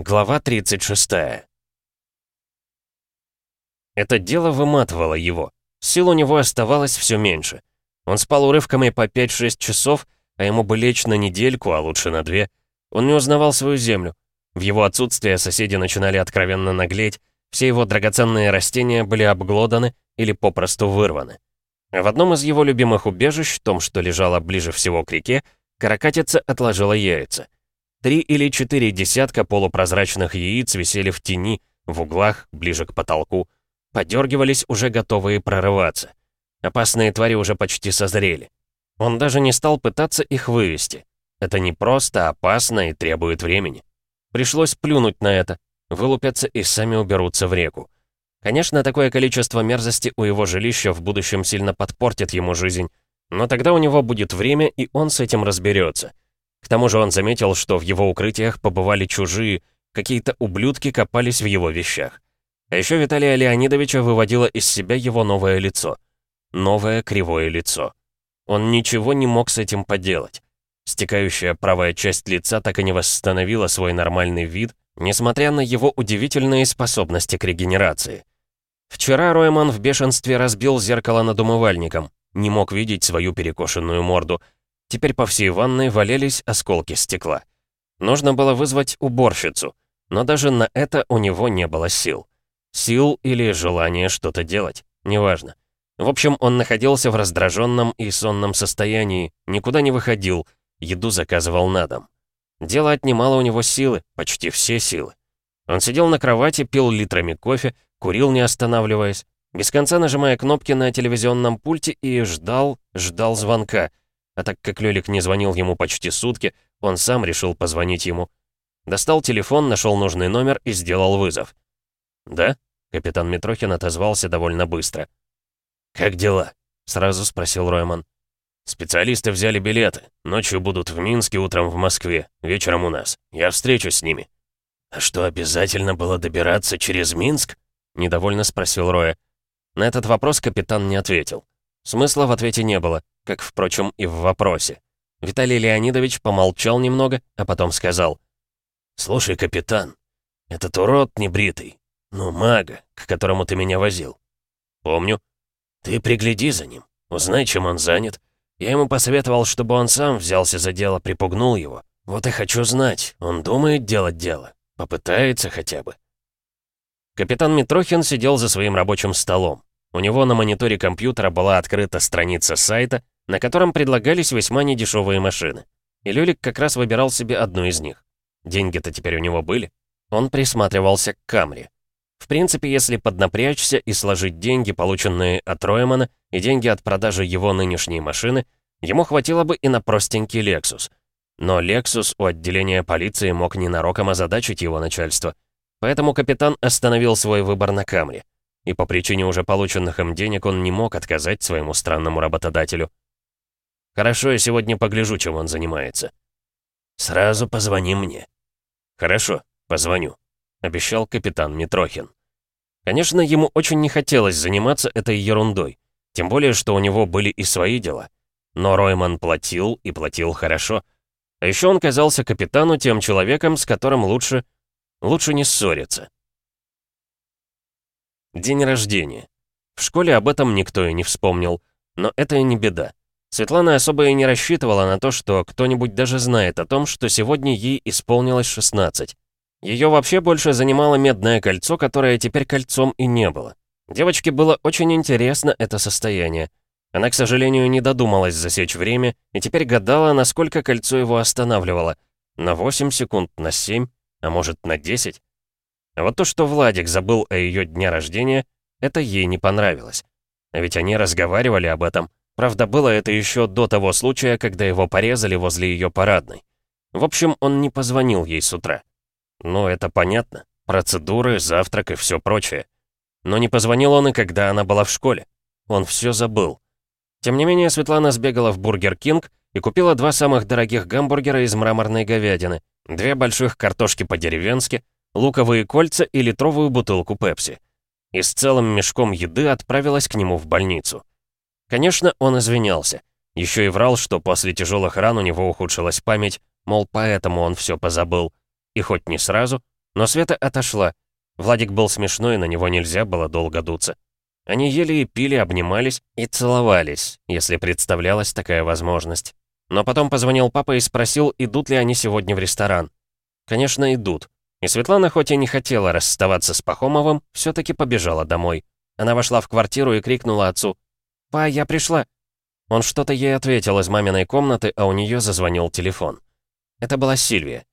Глава 36. Это дело выматывало его. Сил у него оставалось все меньше. Он спал урывками по 5-6 часов, а ему бы лечь на недельку, а лучше на две. Он не узнавал свою землю. В его отсутствие соседи начинали откровенно наглеть, все его драгоценные растения были обглоданы или попросту вырваны. В одном из его любимых убежищ, том, что лежало ближе всего к реке, каракатица отложила яйца. Три или четыре десятка полупрозрачных яиц висели в тени, в углах, ближе к потолку. Подергивались, уже готовые прорываться. Опасные твари уже почти созрели. Он даже не стал пытаться их вывести. Это не просто опасно и требует времени. Пришлось плюнуть на это, вылупятся и сами уберутся в реку. Конечно, такое количество мерзости у его жилища в будущем сильно подпортит ему жизнь, но тогда у него будет время, и он с этим разберется. К тому же он заметил, что в его укрытиях побывали чужие, какие-то ублюдки копались в его вещах. А еще Виталия Леонидовича выводило из себя его новое лицо. Новое кривое лицо. Он ничего не мог с этим поделать. Стекающая правая часть лица так и не восстановила свой нормальный вид, несмотря на его удивительные способности к регенерации. Вчера Ройман в бешенстве разбил зеркало над умывальником, не мог видеть свою перекошенную морду — Теперь по всей ванной валялись осколки стекла. Нужно было вызвать уборщицу, но даже на это у него не было сил. Сил или желания что-то делать, неважно. В общем, он находился в раздраженном и сонном состоянии, никуда не выходил, еду заказывал на дом. Дело отнимало у него силы, почти все силы. Он сидел на кровати, пил литрами кофе, курил не останавливаясь, без конца нажимая кнопки на телевизионном пульте и ждал, ждал звонка — а так как Лёлик не звонил ему почти сутки, он сам решил позвонить ему. Достал телефон, нашел нужный номер и сделал вызов. «Да?» — капитан Митрохин отозвался довольно быстро. «Как дела?» — сразу спросил Ройман. «Специалисты взяли билеты. Ночью будут в Минске, утром в Москве. Вечером у нас. Я встречусь с ними». «А что, обязательно было добираться через Минск?» — недовольно спросил Роя. На этот вопрос капитан не ответил. Смысла в ответе не было, как, впрочем, и в вопросе. Виталий Леонидович помолчал немного, а потом сказал. «Слушай, капитан, этот урод небритый, ну, мага, к которому ты меня возил. Помню. Ты пригляди за ним, узнай, чем он занят. Я ему посоветовал, чтобы он сам взялся за дело, припугнул его. Вот и хочу знать, он думает делать дело, попытается хотя бы». Капитан Митрохин сидел за своим рабочим столом. У него на мониторе компьютера была открыта страница сайта, на котором предлагались весьма недешевые машины. И Люлик как раз выбирал себе одну из них. Деньги-то теперь у него были. Он присматривался к Камри. В принципе, если поднапрячься и сложить деньги, полученные от Роймана, и деньги от продажи его нынешней машины, ему хватило бы и на простенький Lexus. Но Lexus у отделения полиции мог ненароком озадачить его начальство. Поэтому капитан остановил свой выбор на Камри и по причине уже полученных им денег он не мог отказать своему странному работодателю. «Хорошо, я сегодня погляжу, чем он занимается». «Сразу позвони мне». «Хорошо, позвоню», — обещал капитан Митрохин. Конечно, ему очень не хотелось заниматься этой ерундой, тем более, что у него были и свои дела. Но Ройман платил, и платил хорошо. А еще он казался капитану тем человеком, с которым лучше... лучше не ссориться. День рождения. В школе об этом никто и не вспомнил. Но это и не беда. Светлана особо и не рассчитывала на то, что кто-нибудь даже знает о том, что сегодня ей исполнилось 16. Ее вообще больше занимало медное кольцо, которое теперь кольцом и не было. Девочке было очень интересно это состояние. Она, к сожалению, не додумалась засечь время и теперь гадала, насколько кольцо его останавливало. На 8 секунд, на 7, а может на 10? А вот то, что Владик забыл о ее дне рождения, это ей не понравилось. А ведь они разговаривали об этом. Правда, было это еще до того случая, когда его порезали возле ее парадной. В общем, он не позвонил ей с утра. Ну, это понятно. Процедуры, завтрак и все прочее. Но не позвонил он и когда она была в школе. Он все забыл. Тем не менее, Светлана сбегала в Burger King и купила два самых дорогих гамбургера из мраморной говядины, две больших картошки по-деревенски, луковые кольца и литровую бутылку пепси. И с целым мешком еды отправилась к нему в больницу. Конечно, он извинялся. Еще и врал, что после тяжелых ран у него ухудшилась память, мол, поэтому он все позабыл. И хоть не сразу, Но Света отошла. Владик был смешной, на него нельзя было долго дуться. Они ели и пили, обнимались и целовались, если представлялась такая возможность. Но потом позвонил папа и спросил, идут ли они сегодня в ресторан. Конечно, идут. И Светлана, хоть и не хотела расставаться с Пахомовым, все таки побежала домой. Она вошла в квартиру и крикнула отцу. «Па, я пришла!» Он что-то ей ответил из маминой комнаты, а у нее зазвонил телефон. Это была Сильвия.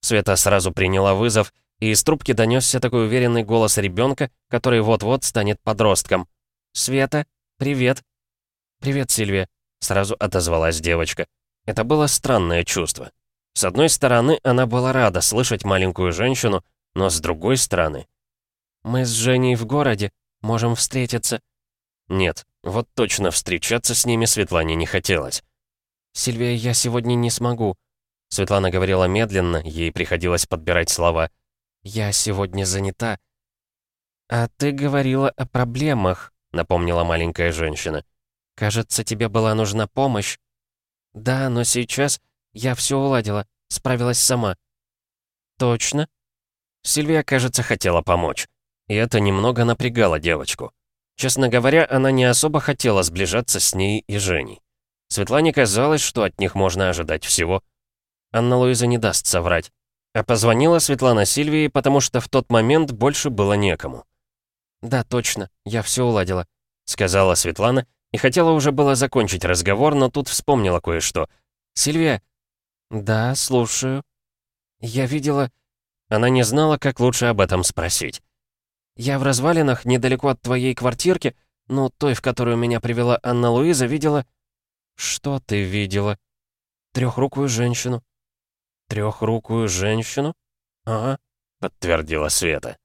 Света сразу приняла вызов, и из трубки донесся такой уверенный голос ребенка, который вот-вот станет подростком. «Света, привет!» «Привет, Сильвия», — сразу отозвалась девочка. Это было странное чувство. С одной стороны, она была рада слышать маленькую женщину, но с другой стороны... «Мы с Женей в городе, можем встретиться». Нет, вот точно встречаться с ними Светлане не хотелось. «Сильвия, я сегодня не смогу». Светлана говорила медленно, ей приходилось подбирать слова. «Я сегодня занята». «А ты говорила о проблемах», — напомнила маленькая женщина. «Кажется, тебе была нужна помощь». «Да, но сейчас я все уладила, справилась сама». «Точно?» Сильвия, кажется, хотела помочь. И это немного напрягало девочку. Честно говоря, она не особо хотела сближаться с ней и Женей. Светлане казалось, что от них можно ожидать всего. Анна Луиза не даст соврать. А позвонила Светлана Сильвии, потому что в тот момент больше было некому. «Да, точно, я все уладила», — сказала Светлана, и хотела уже было закончить разговор, но тут вспомнила кое-что. «Сильвия, «Да, слушаю». «Я видела...» Она не знала, как лучше об этом спросить. «Я в развалинах, недалеко от твоей квартирки, ну, той, в которую меня привела Анна Луиза, видела...» «Что ты видела?» «Трехрукую женщину». «Трехрукую женщину?» «Ага», — подтвердила Света.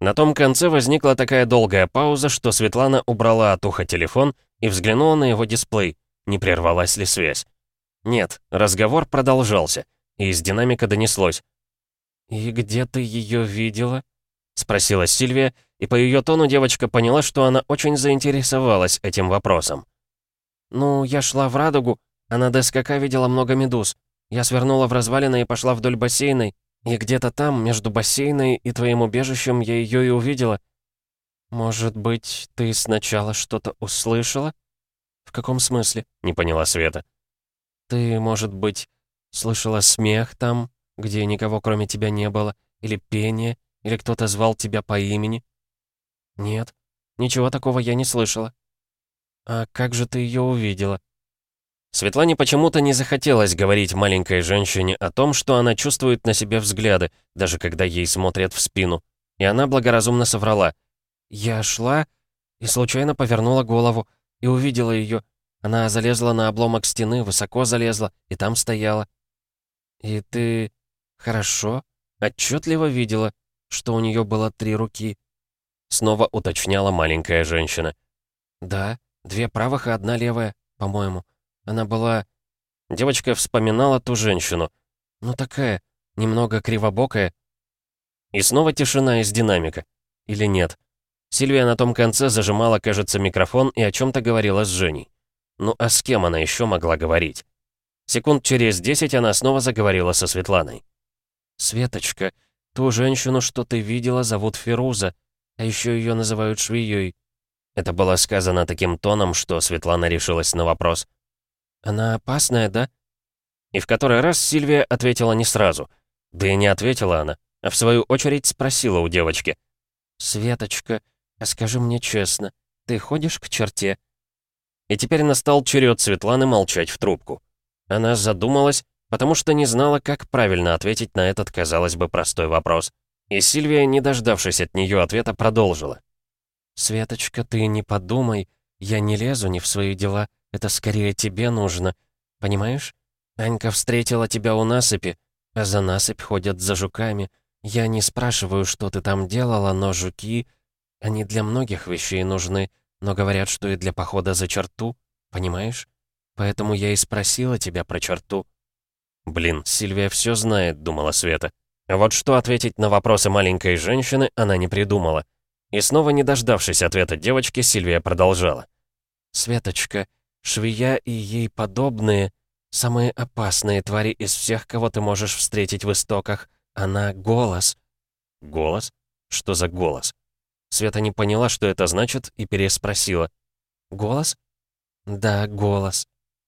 На том конце возникла такая долгая пауза, что Светлана убрала от уха телефон и взглянула на его дисплей, не прервалась ли связь. Нет, разговор продолжался, и из динамика донеслось. «И где ты ее видела?» — спросила Сильвия, и по ее тону девочка поняла, что она очень заинтересовалась этим вопросом. «Ну, я шла в Радугу, а на ДСКК видела много медуз. Я свернула в развалины и пошла вдоль бассейной, и где-то там, между бассейной и твоим убежищем, я ее и увидела. Может быть, ты сначала что-то услышала?» «В каком смысле?» — не поняла Света. Ты, может быть, слышала смех там, где никого кроме тебя не было, или пение, или кто-то звал тебя по имени? Нет, ничего такого я не слышала. А как же ты ее увидела? Светлане почему-то не захотелось говорить маленькой женщине о том, что она чувствует на себе взгляды, даже когда ей смотрят в спину. И она благоразумно соврала. «Я шла и случайно повернула голову и увидела ее, она залезла на обломок стены, высоко залезла, и там стояла. И ты хорошо, отчетливо видела, что у нее было три руки. Снова уточняла маленькая женщина. Да, две правых и одна левая, по-моему. Она была... Девочка вспоминала ту женщину. Ну такая, немного кривобокая. И снова тишина из динамика. Или нет? Сильвия на том конце зажимала, кажется, микрофон и о чем-то говорила с Женей. Ну а с кем она еще могла говорить? Секунд через десять она снова заговорила со Светланой. «Светочка, ту женщину, что ты видела, зовут Фируза, а еще ее называют швеей». Это было сказано таким тоном, что Светлана решилась на вопрос. «Она опасная, да?» И в который раз Сильвия ответила не сразу. Да и не ответила она, а в свою очередь спросила у девочки. «Светочка, а скажи мне честно, ты ходишь к черте?» И теперь настал черед Светланы молчать в трубку. Она задумалась, потому что не знала, как правильно ответить на этот, казалось бы, простой вопрос. И Сильвия, не дождавшись от нее ответа, продолжила. «Светочка, ты не подумай, я не лезу не в свои дела, это скорее тебе нужно. Понимаешь? Анька встретила тебя у насыпи, а за насыпь ходят за жуками. Я не спрашиваю, что ты там делала, но жуки, они для многих вещей нужны, но говорят, что и для похода за черту, понимаешь? Поэтому я и спросила тебя про черту». «Блин, Сильвия все знает», — думала Света. А вот что ответить на вопросы маленькой женщины она не придумала. И снова не дождавшись ответа девочки, Сильвия продолжала. «Светочка, швея и ей подобные — самые опасные твари из всех, кого ты можешь встретить в истоках. Она — голос. Голос? Что за голос? Света не поняла, что это значит, и переспросила. «Голос?» «Да, голос.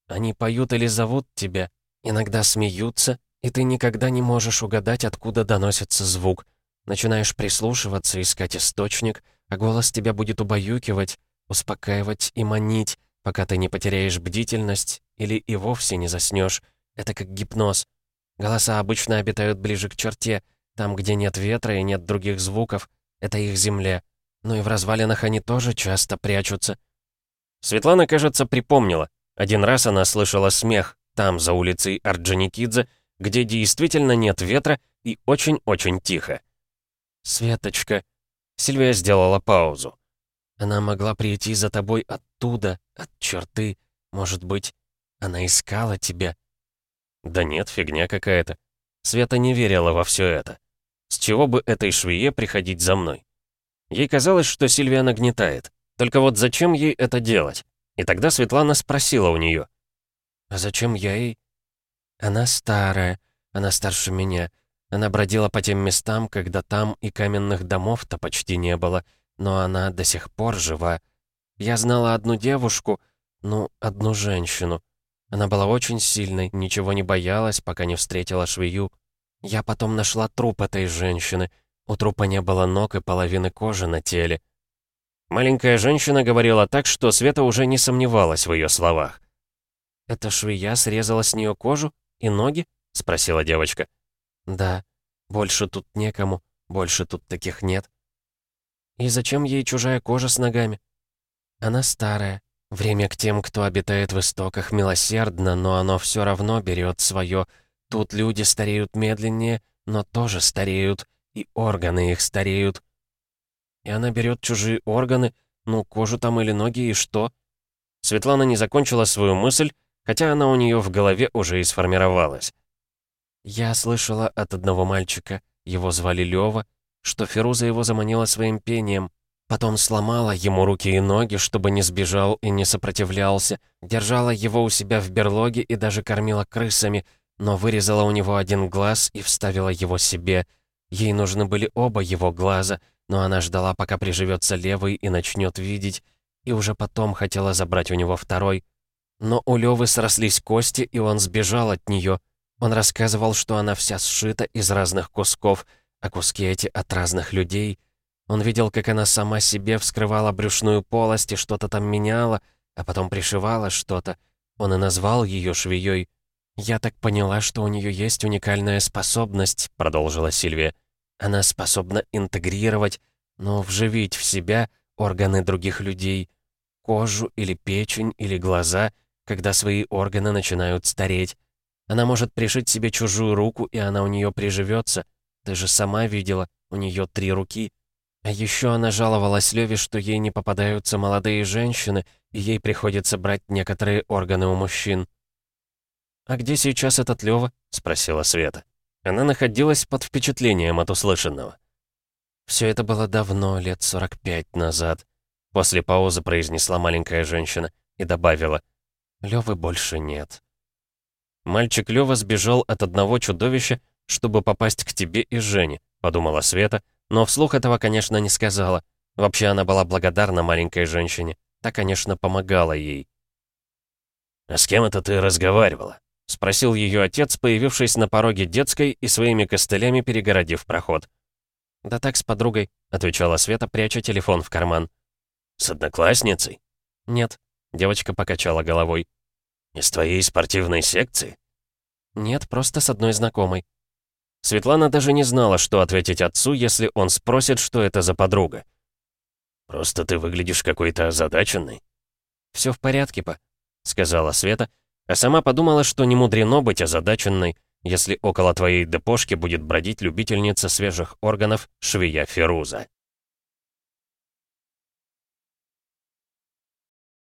Они поют или зовут тебя, иногда смеются, и ты никогда не можешь угадать, откуда доносится звук. Начинаешь прислушиваться, искать источник, а голос тебя будет убаюкивать, успокаивать и манить, пока ты не потеряешь бдительность или и вовсе не заснешь. Это как гипноз. Голоса обычно обитают ближе к черте, там, где нет ветра и нет других звуков. Это их земля. Но и в развалинах они тоже часто прячутся. Светлана, кажется, припомнила. Один раз она слышала смех, там, за улицей Орджоникидзе, где действительно нет ветра и очень-очень тихо. «Светочка», — Сильвия сделала паузу. «Она могла прийти за тобой оттуда, от черты. Может быть, она искала тебя?» «Да нет, фигня какая-то». Света не верила во все это. С чего бы этой швее приходить за мной? Ей казалось, что Сильвия нагнетает. Только вот зачем ей это делать? И тогда Светлана спросила у нее. «А зачем я ей?» «Она старая, она старше меня. Она бродила по тем местам, когда там и каменных домов-то почти не было, но она до сих пор жива. Я знала одну девушку, ну, одну женщину. Она была очень сильной, ничего не боялась, пока не встретила швею. Я потом нашла труп этой женщины. У трупа не было ног и половины кожи на теле. Маленькая женщина говорила так, что Света уже не сомневалась в ее словах. «Эта швея срезала с нее кожу и ноги?» — спросила девочка. «Да, больше тут некому, больше тут таких нет». «И зачем ей чужая кожа с ногами?» «Она старая, Время к тем, кто обитает в истоках, милосердно, но оно все равно берет свое. Тут люди стареют медленнее, но тоже стареют, и органы их стареют. И она берет чужие органы, ну, кожу там или ноги, и что? Светлана не закончила свою мысль, хотя она у нее в голове уже и сформировалась. Я слышала от одного мальчика, его звали Лёва, что Феруза его заманила своим пением. Потом сломала ему руки и ноги, чтобы не сбежал и не сопротивлялся, держала его у себя в берлоге и даже кормила крысами, но вырезала у него один глаз и вставила его себе. Ей нужны были оба его глаза, но она ждала, пока приживется левый и начнет видеть, и уже потом хотела забрать у него второй. Но у Лёвы срослись кости, и он сбежал от нее. Он рассказывал, что она вся сшита из разных кусков, а куски эти от разных людей — он видел, как она сама себе вскрывала брюшную полость и что-то там меняла, а потом пришивала что-то. Он и назвал ее швеей. «Я так поняла, что у нее есть уникальная способность», — продолжила Сильвия. «Она способна интегрировать, но вживить в себя органы других людей, кожу или печень или глаза, когда свои органы начинают стареть. Она может пришить себе чужую руку, и она у нее приживется. Ты же сама видела, у нее три руки». А еще она жаловалась Леве, что ей не попадаются молодые женщины, и ей приходится брать некоторые органы у мужчин. «А где сейчас этот Лева?» — спросила Света. Она находилась под впечатлением от услышанного. Все это было давно, лет 45 назад. После паузы произнесла маленькая женщина и добавила. Левы больше нет. Мальчик Лева сбежал от одного чудовища, чтобы попасть к тебе и Жене, подумала Света, но вслух этого, конечно, не сказала. Вообще она была благодарна маленькой женщине. Та, конечно, помогала ей. «А с кем это ты разговаривала?» — спросил ее отец, появившись на пороге детской и своими костылями перегородив проход. «Да так, с подругой», — отвечала Света, пряча телефон в карман. «С одноклассницей?» «Нет», — девочка покачала головой. «Из твоей спортивной секции?» «Нет, просто с одной знакомой». Светлана даже не знала, что ответить отцу, если он спросит, что это за подруга. «Просто ты выглядишь какой-то озадаченный». «Все в порядке, па», — сказала Света, а сама подумала, что не мудрено быть озадаченной, если около твоей депошки будет бродить любительница свежих органов швея Феруза.